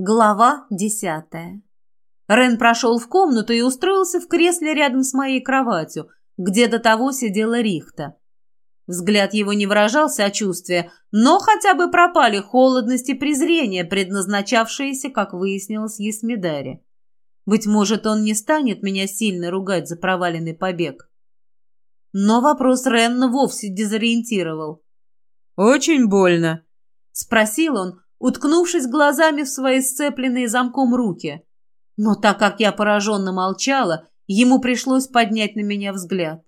Глава десятая. Рен прошел в комнату и устроился в кресле рядом с моей кроватью, где до того сидела Рихта. Взгляд его не выражал сочувствия, но хотя бы пропали холодность и презрение, предназначавшиеся, как выяснилось, Есмидаре. Быть может, он не станет меня сильно ругать за проваленный побег. Но вопрос Ренна вовсе дезориентировал. «Очень больно?» — спросил он, уткнувшись глазами в свои сцепленные замком руки. Но так как я пораженно молчала, ему пришлось поднять на меня взгляд.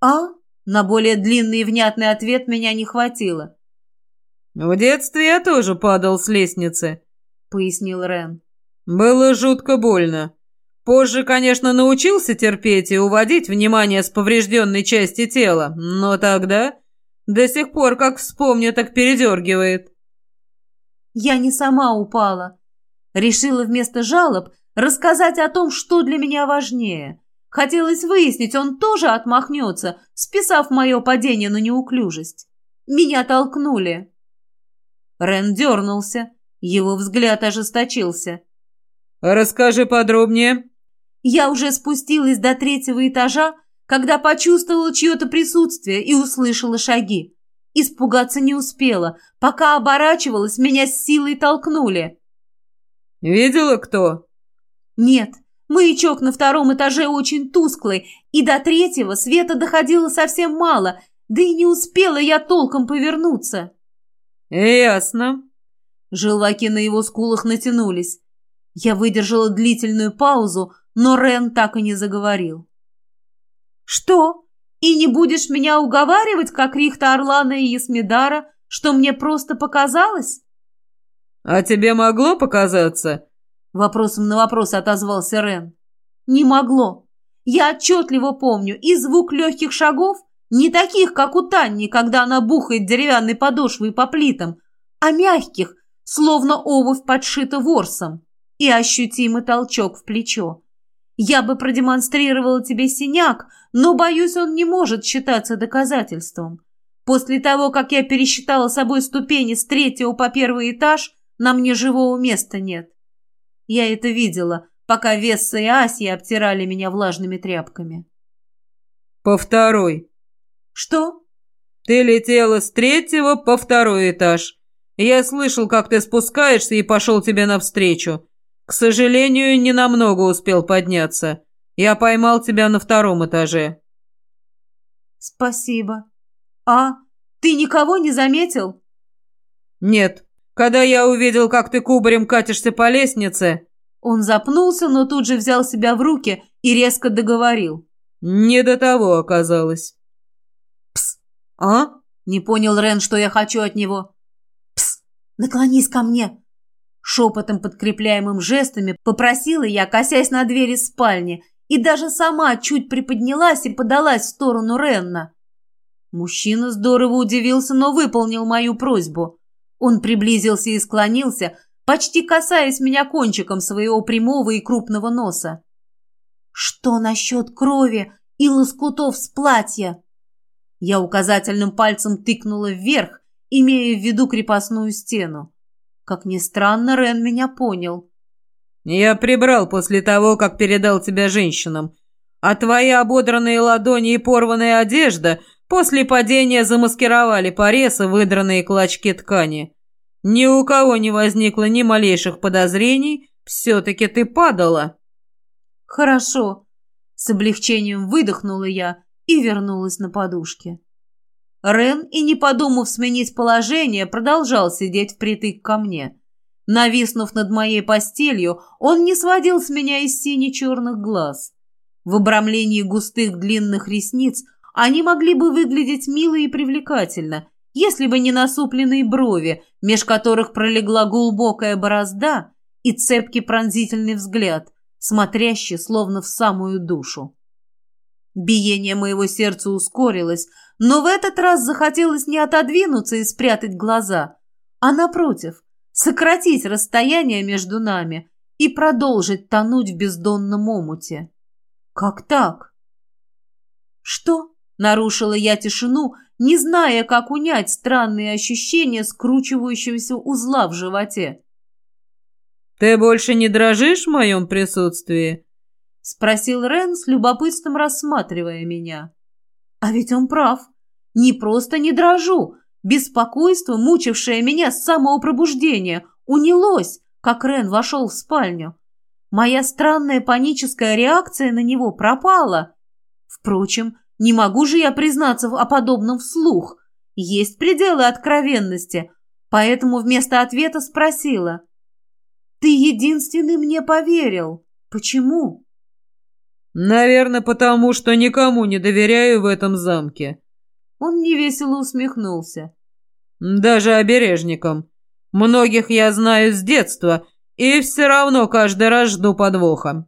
«А?» На более длинный и внятный ответ меня не хватило. «В детстве я тоже падал с лестницы», — пояснил Рен. «Было жутко больно. Позже, конечно, научился терпеть и уводить внимание с поврежденной части тела, но тогда до сих пор, как вспомню, так передергивает». Я не сама упала. Решила вместо жалоб рассказать о том, что для меня важнее. Хотелось выяснить, он тоже отмахнется, списав мое падение на неуклюжесть. Меня толкнули. Рен дернулся. Его взгляд ожесточился. «Расскажи подробнее». Я уже спустилась до третьего этажа, когда почувствовала чье-то присутствие и услышала шаги. Испугаться не успела. Пока оборачивалась, меня с силой толкнули. «Видела кто?» «Нет. Маячок на втором этаже очень тусклый, и до третьего света доходило совсем мало, да и не успела я толком повернуться». «Ясно». Желваки на его скулах натянулись. Я выдержала длительную паузу, но Рен так и не заговорил. «Что?» И не будешь меня уговаривать, как Рихта Орлана и Есмидара, что мне просто показалось?» «А тебе могло показаться?» Вопросом на вопрос отозвался Рен. «Не могло. Я отчетливо помню и звук легких шагов, не таких, как у Танни, когда она бухает деревянной подошвой по плитам, а мягких, словно обувь подшита ворсом, и ощутимый толчок в плечо. Я бы продемонстрировала тебе синяк, но, боюсь, он не может считаться доказательством. После того, как я пересчитала собой ступени с третьего по первый этаж, на мне живого места нет. Я это видела, пока Весса и Асия обтирали меня влажными тряпками. По второй. Что? Ты летела с третьего по второй этаж. Я слышал, как ты спускаешься и пошел тебе навстречу. К сожалению, не намного успел подняться. Я поймал тебя на втором этаже. Спасибо. А, ты никого не заметил? Нет. Когда я увидел, как ты кубарем катишься по лестнице... Он запнулся, но тут же взял себя в руки и резко договорил. Не до того оказалось. Пс. А? Не понял Рен, что я хочу от него. Пс. Наклонись ко мне. Шепотом, подкрепляемым жестами, попросила я, косясь на двери спальни, и даже сама чуть приподнялась и подалась в сторону Ренна. Мужчина здорово удивился, но выполнил мою просьбу. Он приблизился и склонился, почти касаясь меня кончиком своего прямого и крупного носа. «Что насчет крови и лоскутов с платья?» Я указательным пальцем тыкнула вверх, имея в виду крепостную стену. Как ни странно, Рен меня понял. «Я прибрал после того, как передал тебя женщинам. А твои ободранные ладони и порванная одежда после падения замаскировали порез и выдранные клочки ткани. Ни у кого не возникло ни малейших подозрений, все-таки ты падала». «Хорошо», — с облегчением выдохнула я и вернулась на подушке. Рен, и не подумав сменить положение, продолжал сидеть впритык ко мне. Нависнув над моей постелью, он не сводил с меня из сине-черных глаз. В обрамлении густых длинных ресниц они могли бы выглядеть мило и привлекательно, если бы не насупленные брови, меж которых пролегла глубокая борозда и цепкий пронзительный взгляд, смотрящий словно в самую душу. Биение моего сердца ускорилось, но в этот раз захотелось не отодвинуться и спрятать глаза, а, напротив, сократить расстояние между нами и продолжить тонуть в бездонном омуте. Как так? Что? Нарушила я тишину, не зная, как унять странные ощущения скручивающегося узла в животе. «Ты больше не дрожишь в моем присутствии?» — спросил Рен с любопытством, рассматривая меня. «А ведь он прав. Не просто не дрожу. Беспокойство, мучившее меня с самого пробуждения, унялось, как Рен вошел в спальню. Моя странная паническая реакция на него пропала. Впрочем, не могу же я признаться о подобном вслух. Есть пределы откровенности, поэтому вместо ответа спросила. «Ты единственный мне поверил. Почему?» «Наверное, потому что никому не доверяю в этом замке». Он невесело усмехнулся. «Даже обережникам. Многих я знаю с детства, и все равно каждый раз жду подвоха».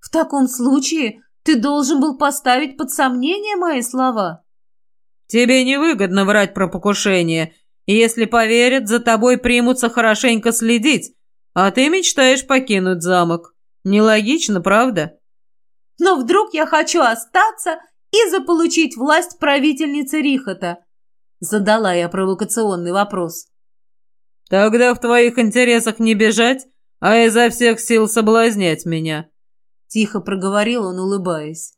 «В таком случае ты должен был поставить под сомнение мои слова». «Тебе невыгодно врать про покушение, если поверят, за тобой примутся хорошенько следить, а ты мечтаешь покинуть замок. Нелогично, правда?» Но вдруг я хочу остаться и заполучить власть правительницы Рихота? Задала я провокационный вопрос. Тогда в твоих интересах не бежать, а изо всех сил соблазнять меня. Тихо проговорил он, улыбаясь.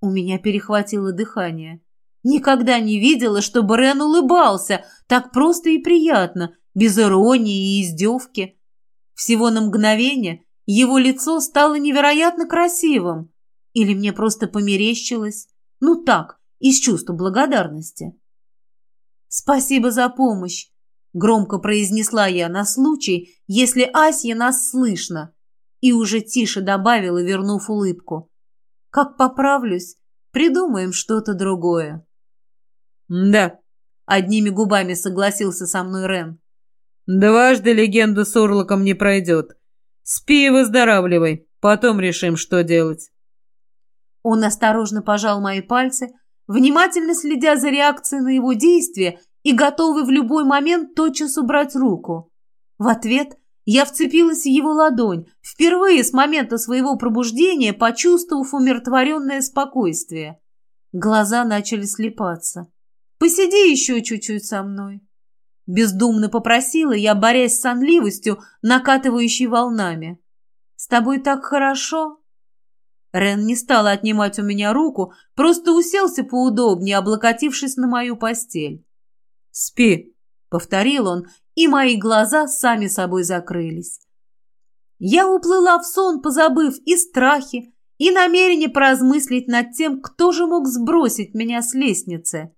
У меня перехватило дыхание. Никогда не видела, чтобы Рен улыбался так просто и приятно, без иронии и издевки. Всего на мгновение его лицо стало невероятно красивым. Или мне просто померещилось? Ну так, из чувства благодарности. «Спасибо за помощь», — громко произнесла я на случай, если Асья нас слышно, и уже тише добавила, вернув улыбку. «Как поправлюсь, придумаем что-то другое». «Да», — одними губами согласился со мной Рен. «Дважды легенда с Урлоком не пройдет. Спи и выздоравливай, потом решим, что делать». Он осторожно пожал мои пальцы, внимательно следя за реакцией на его действия и готовый в любой момент тотчас убрать руку. В ответ я вцепилась в его ладонь, впервые с момента своего пробуждения почувствовав умиротворенное спокойствие. Глаза начали слепаться. «Посиди еще чуть-чуть со мной». Бездумно попросила я, борясь с сонливостью, накатывающей волнами. «С тобой так хорошо?» Рен не стал отнимать у меня руку, просто уселся поудобнее, облокотившись на мою постель. «Спи», — повторил он, и мои глаза сами собой закрылись. Я уплыла в сон, позабыв и страхи, и намерение поразмыслить над тем, кто же мог сбросить меня с лестницы.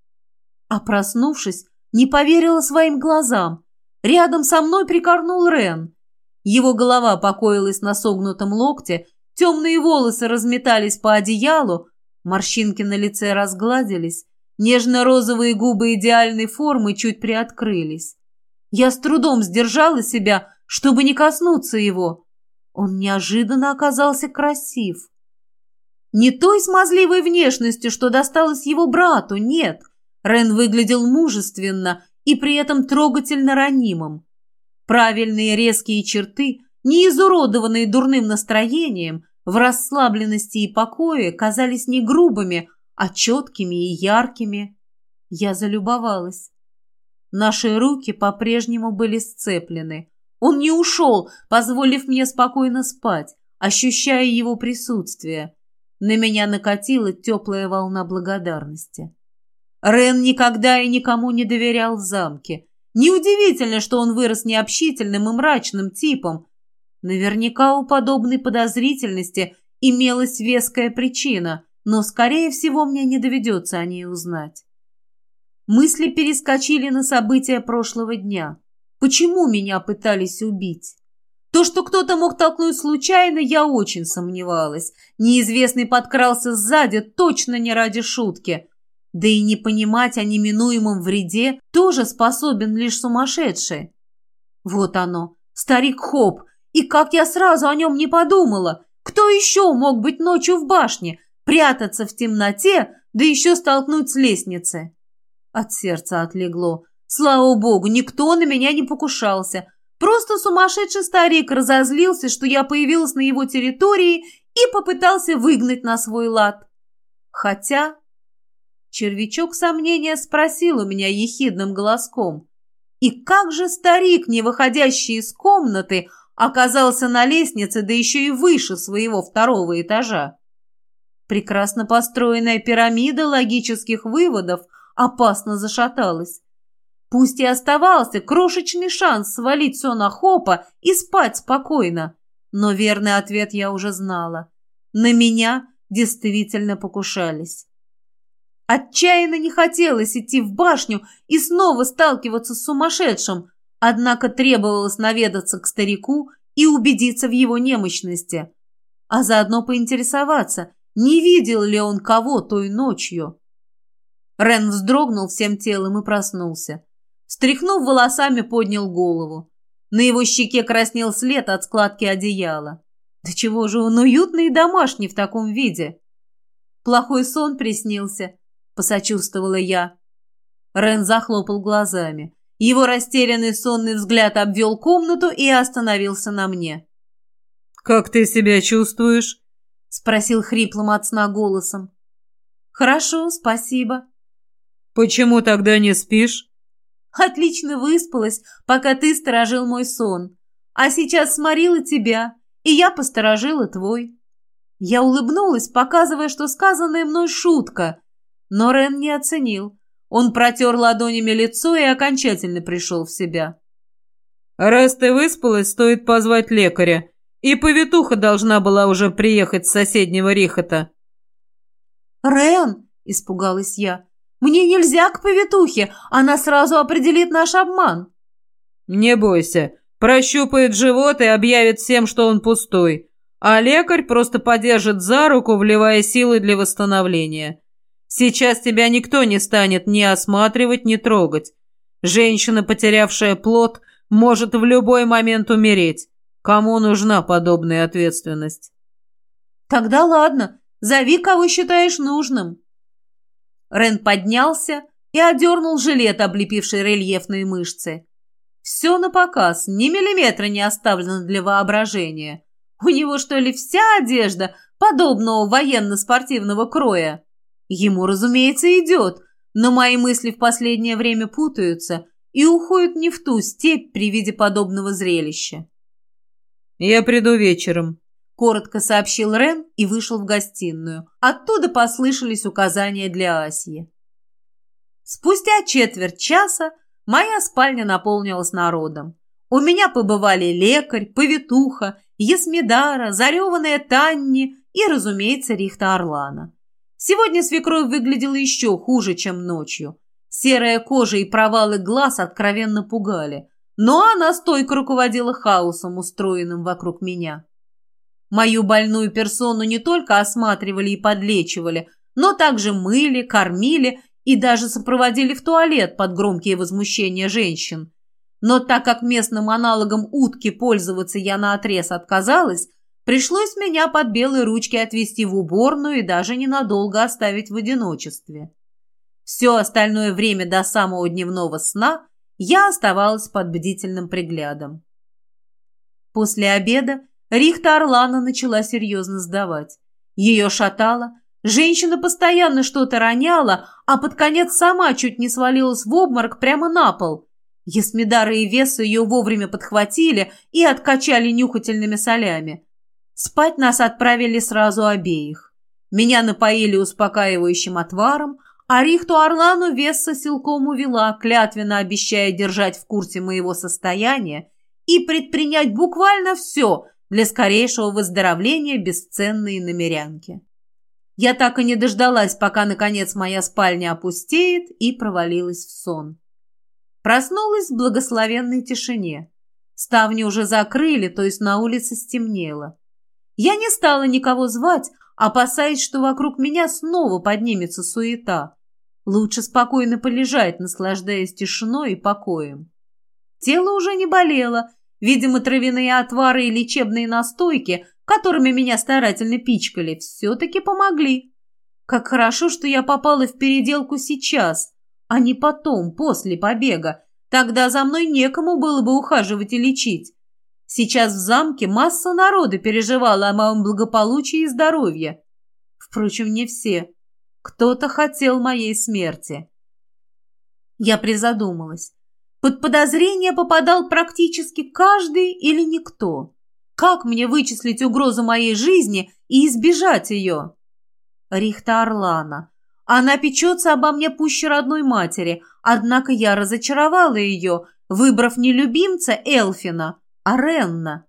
А проснувшись, не поверила своим глазам. Рядом со мной прикорнул Рен. Его голова покоилась на согнутом локте, Темные волосы разметались по одеялу, морщинки на лице разгладились, нежно-розовые губы идеальной формы чуть приоткрылись. Я с трудом сдержала себя, чтобы не коснуться его. Он неожиданно оказался красив. Не той смазливой внешностью, что досталось его брату, нет. Рен выглядел мужественно и при этом трогательно ранимым. Правильные резкие черты не изуродованные дурным настроением, в расслабленности и покое казались не грубыми, а четкими и яркими. Я залюбовалась. Наши руки по-прежнему были сцеплены. Он не ушел, позволив мне спокойно спать, ощущая его присутствие. На меня накатила теплая волна благодарности. Рен никогда и никому не доверял в замке. Неудивительно, что он вырос необщительным и мрачным типом, Наверняка у подобной подозрительности имелась веская причина, но, скорее всего, мне не доведется о ней узнать. Мысли перескочили на события прошлого дня. Почему меня пытались убить? То, что кто-то мог толкнуть случайно, я очень сомневалась. Неизвестный подкрался сзади точно не ради шутки. Да и не понимать о неминуемом вреде тоже способен лишь сумасшедший. Вот оно, старик Хоп, и как я сразу о нем не подумала! Кто еще мог быть ночью в башне, прятаться в темноте, да еще столкнуть с лестницы? От сердца отлегло. Слава богу, никто на меня не покушался. Просто сумасшедший старик разозлился, что я появилась на его территории и попытался выгнать на свой лад. Хотя... Червячок сомнения спросил у меня ехидным голоском. И как же старик, не выходящий из комнаты, оказался на лестнице, да еще и выше своего второго этажа. Прекрасно построенная пирамида логических выводов опасно зашаталась. Пусть и оставался крошечный шанс свалить все на Хопа и спать спокойно, но верный ответ я уже знала. На меня действительно покушались. Отчаянно не хотелось идти в башню и снова сталкиваться с сумасшедшим, однако требовалось наведаться к старику и убедиться в его немощности, а заодно поинтересоваться, не видел ли он кого той ночью. Рен вздрогнул всем телом и проснулся. Стряхнув волосами, поднял голову. На его щеке краснел след от складки одеяла. Да чего же он уютный и домашний в таком виде? Плохой сон приснился, посочувствовала я. Рен захлопал глазами. Его растерянный сонный взгляд обвел комнату и остановился на мне. «Как ты себя чувствуешь?» — спросил хриплым от сна голосом. «Хорошо, спасибо». «Почему тогда не спишь?» «Отлично выспалась, пока ты сторожил мой сон. А сейчас сморила тебя, и я посторожила твой». Я улыбнулась, показывая, что сказанная мной шутка, но Рен не оценил. Он протер ладонями лицо и окончательно пришел в себя. «Раз ты выспалась, стоит позвать лекаря. И повитуха должна была уже приехать с соседнего Рихота». «Рен!» – испугалась я. «Мне нельзя к повитухе, она сразу определит наш обман». «Не бойся, прощупает живот и объявит всем, что он пустой, а лекарь просто подержит за руку, вливая силы для восстановления. Сейчас тебя никто не станет ни осматривать, ни трогать. Женщина, потерявшая плод, может в любой момент умереть. Кому нужна подобная ответственность? Тогда ладно, зови, кого считаешь нужным. Рен поднялся и одернул жилет, облепивший рельефные мышцы. Все на показ, ни миллиметра не оставлено для воображения. У него, что ли, вся одежда подобного военно-спортивного кроя? Ему, разумеется, идет, но мои мысли в последнее время путаются и уходят не в ту степь при виде подобного зрелища. «Я приду вечером», — коротко сообщил Рен и вышел в гостиную. Оттуда послышались указания для Асьи. Спустя четверть часа моя спальня наполнилась народом. У меня побывали лекарь, повитуха, Есмидара, зареванная Танни и, разумеется, Рихта Орлана. Сегодня свекровь выглядела еще хуже, чем ночью. Серая кожа и провалы глаз откровенно пугали. Но она стойко руководила хаосом, устроенным вокруг меня. Мою больную персону не только осматривали и подлечивали, но также мыли, кормили и даже сопроводили в туалет под громкие возмущения женщин. Но так как местным аналогом утки пользоваться я наотрез отказалась, Пришлось меня под белые ручки отвезти в уборную и даже ненадолго оставить в одиночестве. Все остальное время до самого дневного сна я оставалась под бдительным приглядом. После обеда Рихта Орлана начала серьезно сдавать. Ее шатало, женщина постоянно что-то роняла, а под конец сама чуть не свалилась в обморок прямо на пол. Есмидары и Веса ее вовремя подхватили и откачали нюхательными солями. Спать нас отправили сразу обеих. Меня напоили успокаивающим отваром, а Рихту Орлану Весса силком увела, клятвенно обещая держать в курсе моего состояния и предпринять буквально все для скорейшего выздоровления бесценной намерянки. Я так и не дождалась, пока, наконец, моя спальня опустеет, и провалилась в сон. Проснулась в благословенной тишине. Ставни уже закрыли, то есть на улице стемнело. Я не стала никого звать, опасаясь, что вокруг меня снова поднимется суета. Лучше спокойно полежать, наслаждаясь тишиной и покоем. Тело уже не болело. Видимо, травяные отвары и лечебные настойки, которыми меня старательно пичкали, все-таки помогли. Как хорошо, что я попала в переделку сейчас, а не потом, после побега. Тогда за мной некому было бы ухаживать и лечить. Сейчас в замке масса народа переживала о моем благополучии и здоровье. Впрочем, не все. Кто-то хотел моей смерти. Я призадумалась. Под подозрение попадал практически каждый или никто. Как мне вычислить угрозу моей жизни и избежать ее? Рихта Орлана. Она печется обо мне пуще родной матери, однако я разочаровала ее, выбрав не любимца Элфина, а Ренна.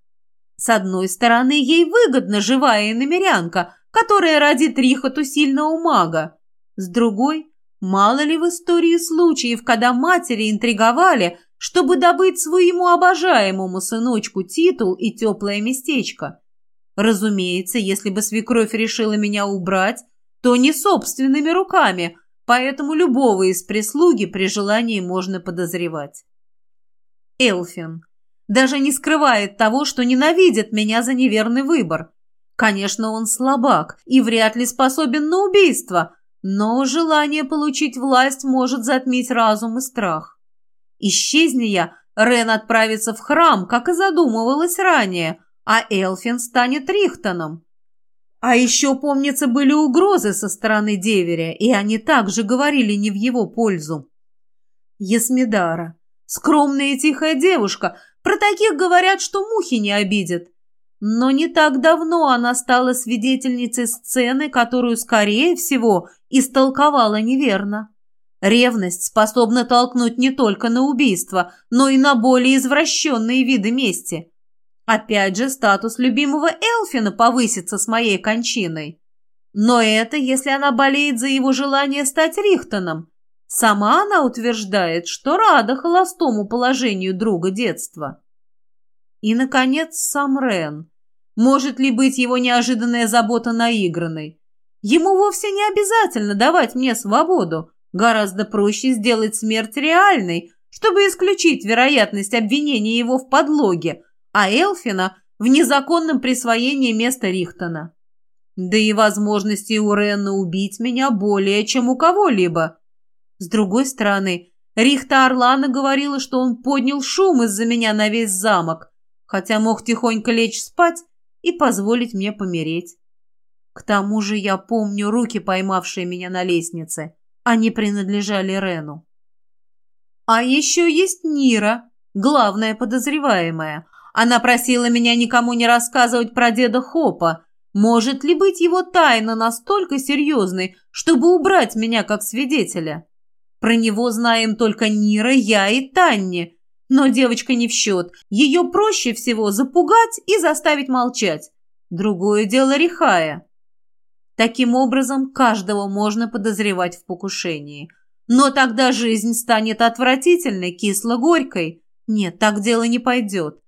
С одной стороны, ей выгодна живая иномерянка, которая родит Рихоту сильного мага. С другой, мало ли в истории случаев, когда матери интриговали, чтобы добыть своему обожаемому сыночку титул и теплое местечко. Разумеется, если бы свекровь решила меня убрать, то не собственными руками, поэтому любого из прислуги при желании можно подозревать. Элфин даже не скрывает того, что ненавидит меня за неверный выбор. Конечно, он слабак и вряд ли способен на убийство, но желание получить власть может затмить разум и страх. Исчезни я, Рен отправится в храм, как и задумывалось ранее, а Элфин станет Рихтоном. А еще, помнится, были угрозы со стороны деверя, и они также говорили не в его пользу. Есмидара. Скромная и тихая девушка, про таких говорят, что мухи не обидят. Но не так давно она стала свидетельницей сцены, которую, скорее всего, истолковала неверно. Ревность способна толкнуть не только на убийство, но и на более извращенные виды мести. Опять же, статус любимого Элфина повысится с моей кончиной. Но это, если она болеет за его желание стать Рихтоном. Сама она утверждает, что рада холостому положению друга детства. И, наконец, сам Рен. Может ли быть его неожиданная забота наигранной? Ему вовсе не обязательно давать мне свободу. Гораздо проще сделать смерть реальной, чтобы исключить вероятность обвинения его в подлоге, а Элфина в незаконном присвоении места Рихтона. Да и возможности у Ренна убить меня более, чем у кого-либо. С другой стороны, Рихта Орлана говорила, что он поднял шум из-за меня на весь замок, хотя мог тихонько лечь спать и позволить мне помереть. К тому же я помню руки, поймавшие меня на лестнице. Они принадлежали Рену. А еще есть Нира, главная подозреваемая. Она просила меня никому не рассказывать про деда Хопа. Может ли быть его тайна настолько серьезной, чтобы убрать меня как свидетеля? Про него знаем только Нира, я и Танни. Но девочка не в счет. Ее проще всего запугать и заставить молчать. Другое дело Рихая. Таким образом, каждого можно подозревать в покушении. Но тогда жизнь станет отвратительной, кисло-горькой. Нет, так дело не пойдет.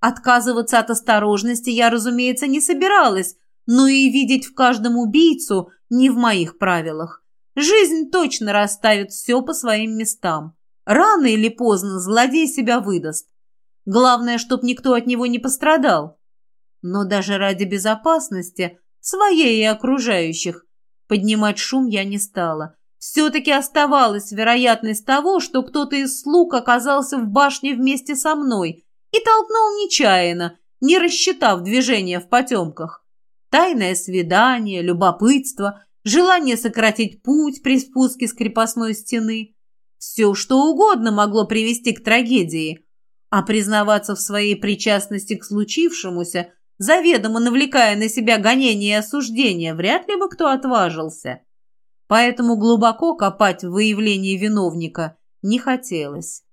Отказываться от осторожности я, разумеется, не собиралась, но и видеть в каждом убийцу не в моих правилах. Жизнь точно расставит все по своим местам. Рано или поздно злодей себя выдаст. Главное, чтоб никто от него не пострадал. Но даже ради безопасности, своей и окружающих, поднимать шум я не стала. Все-таки оставалась вероятность того, что кто-то из слуг оказался в башне вместе со мной и толкнул нечаянно, не рассчитав движение в потемках. Тайное свидание, любопытство, желание сократить путь при спуске с крепостной стены – все, что угодно могло привести к трагедии, а признаваться в своей причастности к случившемуся, заведомо навлекая на себя гонения и осуждения, вряд ли бы кто отважился. Поэтому глубоко копать в выявлении виновника не хотелось.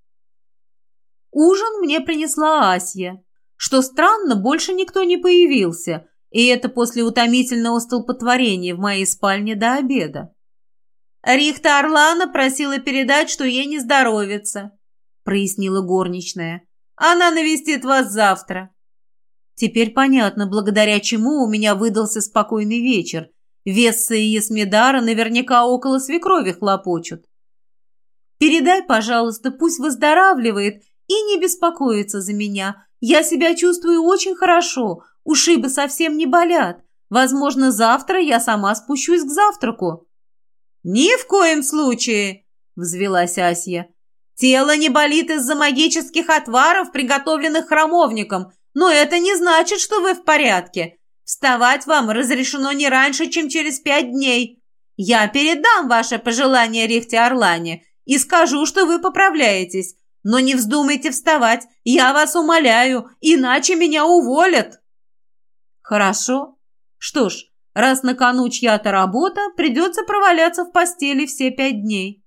Ужин мне принесла Асья. Что странно, больше никто не появился, и это после утомительного столпотворения в моей спальне до обеда. «Рихта Орлана просила передать, что ей не здоровится», — прояснила горничная. «Она навестит вас завтра». Теперь понятно, благодаря чему у меня выдался спокойный вечер. Весса и Есмидара наверняка около свекрови хлопочут. «Передай, пожалуйста, пусть выздоравливает и не беспокоится за меня. Я себя чувствую очень хорошо, ушибы совсем не болят. Возможно, завтра я сама спущусь к завтраку». «Ни в коем случае!» – взвелась Асья. «Тело не болит из-за магических отваров, приготовленных храмовником, но это не значит, что вы в порядке. Вставать вам разрешено не раньше, чем через пять дней. Я передам ваше пожелание Рихте Орлане и скажу, что вы поправляетесь, Но не вздумайте вставать, я вас умоляю, иначе меня уволят. Хорошо. Что ж, раз на кону чья-то работа, придется проваляться в постели все пять дней.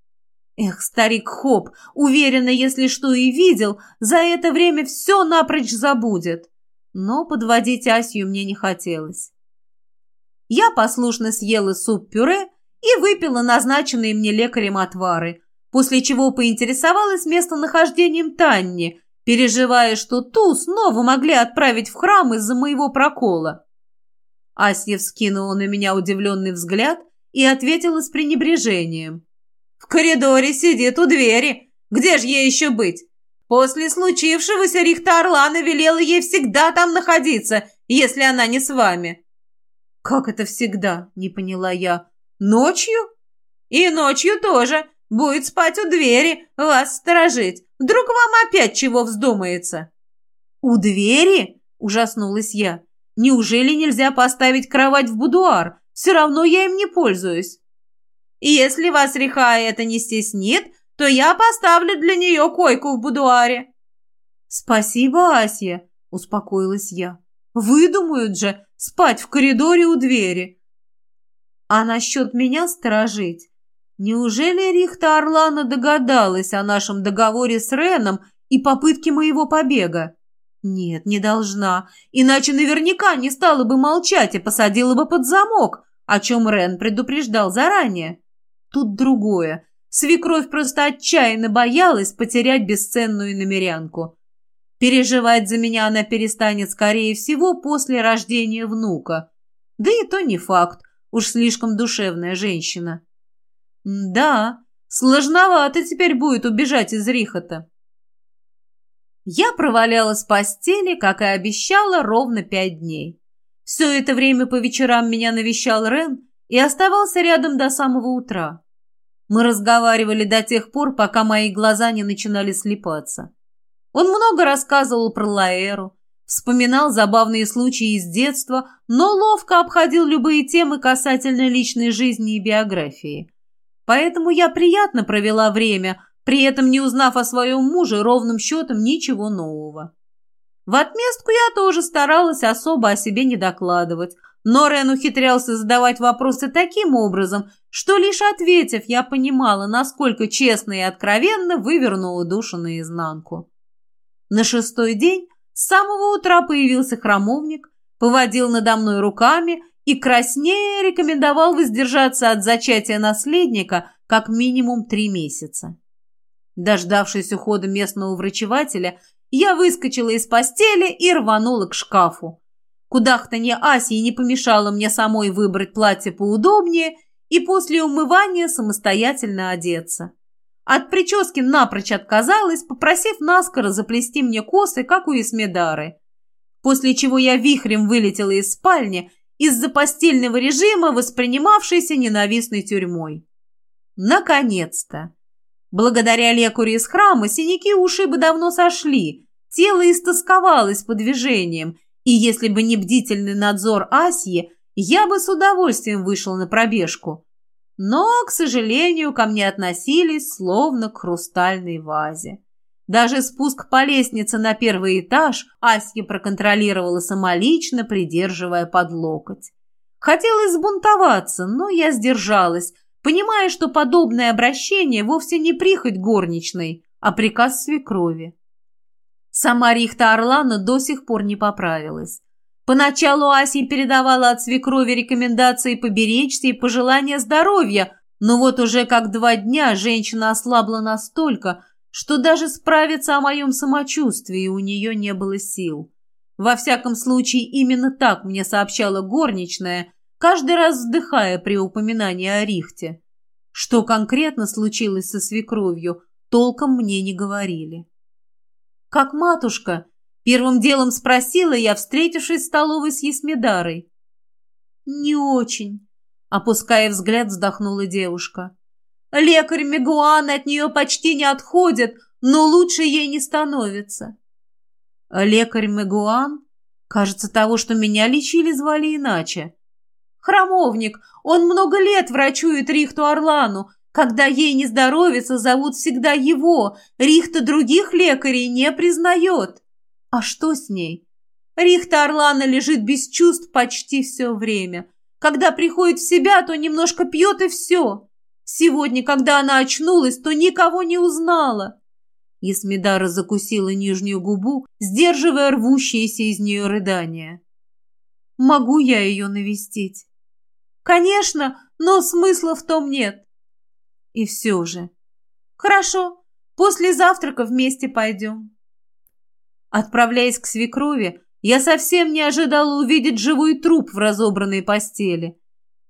Эх, старик Хоп, уверенно, если что и видел, за это время все напрочь забудет. Но подводить Асью мне не хотелось. Я послушно съела суп-пюре и выпила назначенные мне лекарем отвары, после чего поинтересовалась местонахождением Танни, переживая, что ту снова могли отправить в храм из-за моего прокола. Асья вскинула на меня удивленный взгляд и ответила с пренебрежением. «В коридоре сидит у двери. Где же ей еще быть? После случившегося Рихта Орлана велела ей всегда там находиться, если она не с вами». «Как это всегда?» — не поняла я. «Ночью?» «И ночью тоже. Будет спать у двери, вас сторожить. Вдруг вам опять чего вздумается?» «У двери?» – ужаснулась я. «Неужели нельзя поставить кровать в будуар? Все равно я им не пользуюсь». «Если вас реха это не стеснит, то я поставлю для нее койку в будуаре». «Спасибо, Ася», – успокоилась я. «Выдумают же спать в коридоре у двери». «А насчет меня сторожить? Неужели Рихта Орлана догадалась о нашем договоре с Реном и попытке моего побега? Нет, не должна, иначе наверняка не стала бы молчать и посадила бы под замок, о чем Рен предупреждал заранее. Тут другое. Свекровь просто отчаянно боялась потерять бесценную намерянку. Переживать за меня она перестанет, скорее всего, после рождения внука. Да и то не факт, уж слишком душевная женщина. «Да, сложновато теперь будет убежать из Рихота». Я провалялась в постели, как и обещала, ровно пять дней. Все это время по вечерам меня навещал Рен и оставался рядом до самого утра. Мы разговаривали до тех пор, пока мои глаза не начинали слепаться. Он много рассказывал про Лаэру, вспоминал забавные случаи из детства, но ловко обходил любые темы касательно личной жизни и биографии. Поэтому я приятно провела время, при этом не узнав о своем муже ровным счетом ничего нового. В отместку я тоже старалась особо о себе не докладывать, но Рен ухитрялся задавать вопросы таким образом, что лишь ответив, я понимала, насколько честно и откровенно вывернула душу наизнанку. На шестой день с самого утра появился храмовник, поводил надо мной руками и краснее рекомендовал воздержаться от зачатия наследника как минимум три месяца. Дождавшись ухода местного врачевателя, я выскочила из постели и рванула к шкафу. Кудахтанье Асии не помешало мне самой выбрать платье поудобнее и после умывания самостоятельно одеться. От прически напрочь отказалась, попросив наскоро заплести мне косы, как у Эсмедары. После чего я вихрем вылетела из спальни из-за постельного режима, воспринимавшейся ненавистной тюрьмой. Наконец-то! Благодаря лекарю из храма синяки ушибы давно сошли, тело истосковалось по движениям, и если бы не бдительный надзор Асьи, я бы с удовольствием вышла на пробежку. Но, к сожалению, ко мне относились словно к хрустальной вазе. Даже спуск по лестнице на первый этаж Аська проконтролировала самолично, придерживая под локоть. Хотелось сбунтоваться, но я сдержалась, понимая, что подобное обращение вовсе не прихоть горничной, а приказ свекрови. Сама Рихта Орлана до сих пор не поправилась. Поначалу Аси передавала от свекрови рекомендации поберечься и пожелания здоровья, но вот уже как два дня женщина ослабла настолько, что даже справиться о моем самочувствии у нее не было сил. Во всяком случае, именно так мне сообщала горничная, каждый раз вздыхая при упоминании о Рихте. Что конкретно случилось со свекровью, толком мне не говорили. «Как матушка?» – первым делом спросила я, встретившись в столовой с Есмидарой. «Не очень», – опуская взгляд, вздохнула девушка. Лекарь Мегуан от нее почти не отходит, но лучше ей не становится. Лекарь Мегуан? Кажется, того, что меня лечили, звали иначе. Храмовник. Он много лет врачует Рихту Орлану. Когда ей не здоровится, зовут всегда его. Рихта других лекарей не признает. А что с ней? Рихта Орлана лежит без чувств почти все время. Когда приходит в себя, то немножко пьет и все. Сегодня, когда она очнулась, то никого не узнала. Есмидара закусила нижнюю губу, сдерживая рвущиеся из нее рыдания. «Могу я ее навестить?» «Конечно, но смысла в том нет». «И все же». «Хорошо, после завтрака вместе пойдем». Отправляясь к свекрови, я совсем не ожидала увидеть живой труп в разобранной постели.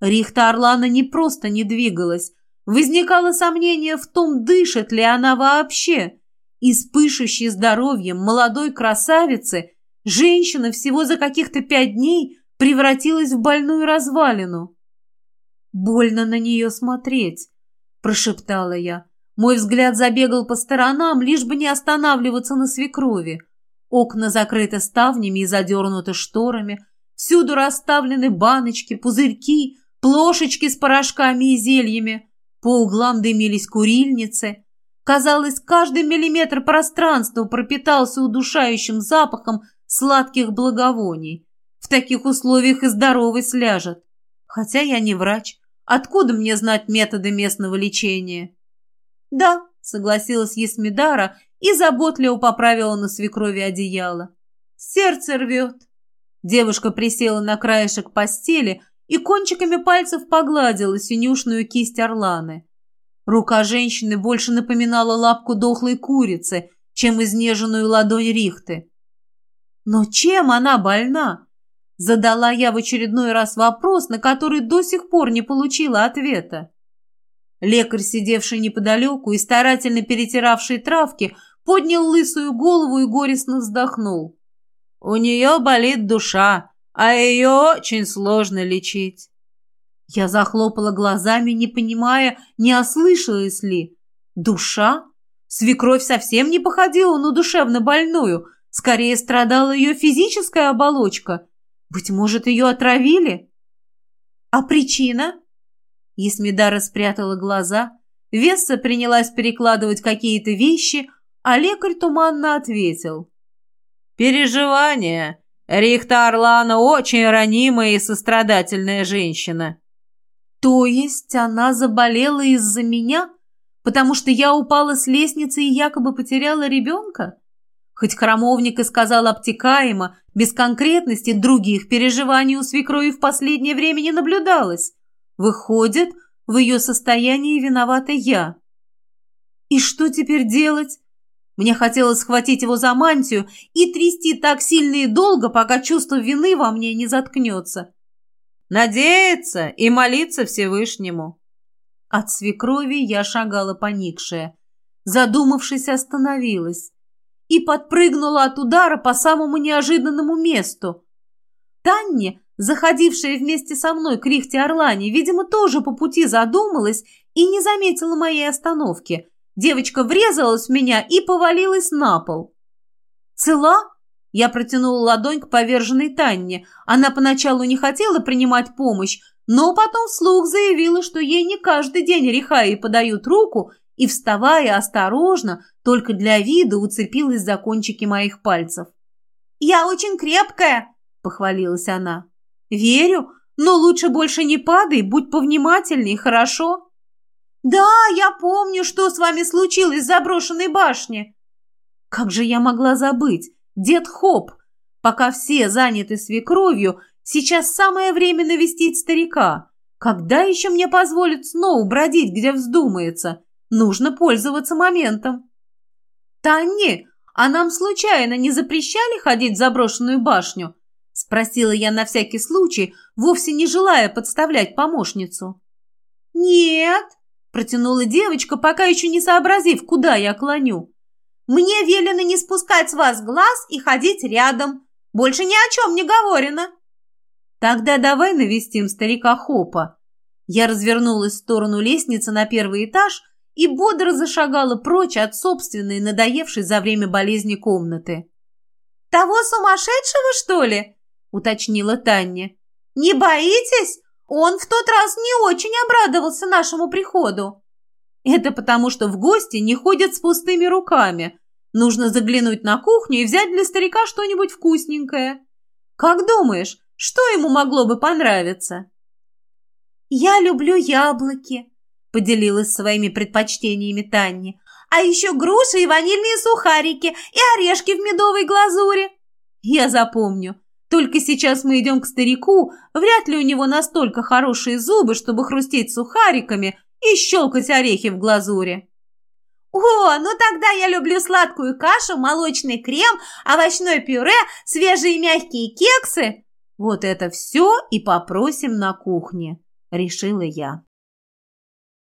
Рихта Орлана не просто не двигалась. Возникало сомнение в том, дышит ли она вообще. Из пышущей здоровьем молодой красавицы женщина всего за каких-то пять дней превратилась в больную развалину. «Больно на нее смотреть», — прошептала я. Мой взгляд забегал по сторонам, лишь бы не останавливаться на свекрови. Окна закрыты ставнями и задернуты шторами. Всюду расставлены баночки, пузырьки, плошечки с порошками и зельями. По углам дымились курильницы. Казалось, каждый миллиметр пространства пропитался удушающим запахом сладких благовоний. В таких условиях и здоровый сляжет. Хотя я не врач. Откуда мне знать методы местного лечения? Да, согласилась Есмидара и заботливо поправила на свекрови одеяло. Сердце рвет. Девушка присела на краешек постели и кончиками пальцев погладила синюшную кисть орланы. Рука женщины больше напоминала лапку дохлой курицы, чем изнеженную ладонь Рихты. «Но чем она больна?» Задала я в очередной раз вопрос, на который до сих пор не получила ответа. Лекарь, сидевший неподалеку и старательно перетиравший травки, поднял лысую голову и горестно вздохнул. «У нее болит душа, а ее очень сложно лечить». Я захлопала глазами, не понимая, не ослышалась ли. «Душа?» Свекровь совсем не походила на душевно больную, скорее страдала ее физическая оболочка. Быть может, ее отравили? «А причина?» Есмидара спрятала глаза, Весса принялась перекладывать какие-то вещи, а лекарь туманно ответил. «Переживания. Рихта Орлана очень ранимая и сострадательная женщина». «То есть она заболела из-за меня, потому что я упала с лестницы и якобы потеряла ребенка?» Хоть храмовник и сказал обтекаемо, без конкретности других переживаний у свекрови в последнее время не наблюдалось. Выходит, в ее состоянии виновата я. И что теперь делать? Мне хотелось схватить его за мантию и трясти так сильно и долго, пока чувство вины во мне не заткнется. Надеяться и молиться Всевышнему. От свекрови я шагала поникшая. Задумавшись, остановилась и подпрыгнула от удара по самому неожиданному месту. Танне заходившая вместе со мной к Рихте Орлане, видимо, тоже по пути задумалась и не заметила моей остановки. Девочка врезалась в меня и повалилась на пол. «Цела?» Я протянула ладонь к поверженной Танне. Она поначалу не хотела принимать помощь, но потом вслух заявила, что ей не каждый день рехаи подают руку, и, вставая осторожно, только для вида уцепилась за кончики моих пальцев. «Я очень крепкая!» – похвалилась она. «Верю, но лучше больше не падай, будь повнимательней, хорошо?» «Да, я помню, что с вами случилось в заброшенной башне». «Как же я могла забыть? Дед Хоп! Пока все заняты свекровью, сейчас самое время навестить старика. Когда еще мне позволят снова бродить, где вздумается? Нужно пользоваться моментом». «Танни, а нам случайно не запрещали ходить в заброшенную башню?» Спросила я на всякий случай, вовсе не желая подставлять помощницу. «Нет», — протянула девочка, пока еще не сообразив, куда я клоню. «Мне велено не спускать с вас глаз и ходить рядом. Больше ни о чем не говорено». «Тогда давай навестим старика Хопа». Я развернулась в сторону лестницы на первый этаж и бодро зашагала прочь от собственной, надоевшей за время болезни комнаты. «Того сумасшедшего, что ли?» уточнила Таня. «Не боитесь? Он в тот раз не очень обрадовался нашему приходу». Это потому, что в гости не ходят с пустыми руками. Нужно заглянуть на кухню и взять для старика что-нибудь вкусненькое. Как думаешь, что ему могло бы понравиться?» «Я люблю яблоки», — поделилась своими предпочтениями Танни. «А еще груши и ванильные сухарики, и орешки в медовой глазури». «Я запомню. Только сейчас мы идем к старику, вряд ли у него настолько хорошие зубы, чтобы хрустеть сухариками и щелкать орехи в глазури». «О, ну тогда я люблю сладкую кашу, молочный крем, овощное пюре, свежие мягкие кексы». Вот это все и попросим на кухне, решила я.